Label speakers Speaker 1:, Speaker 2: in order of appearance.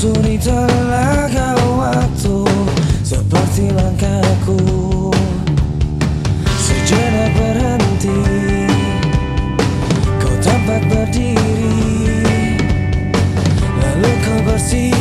Speaker 1: Sunyi telaga waktu Seperti langkahku. Sejenak berhenti Kau tampak berdiri. Lalu kau bersih.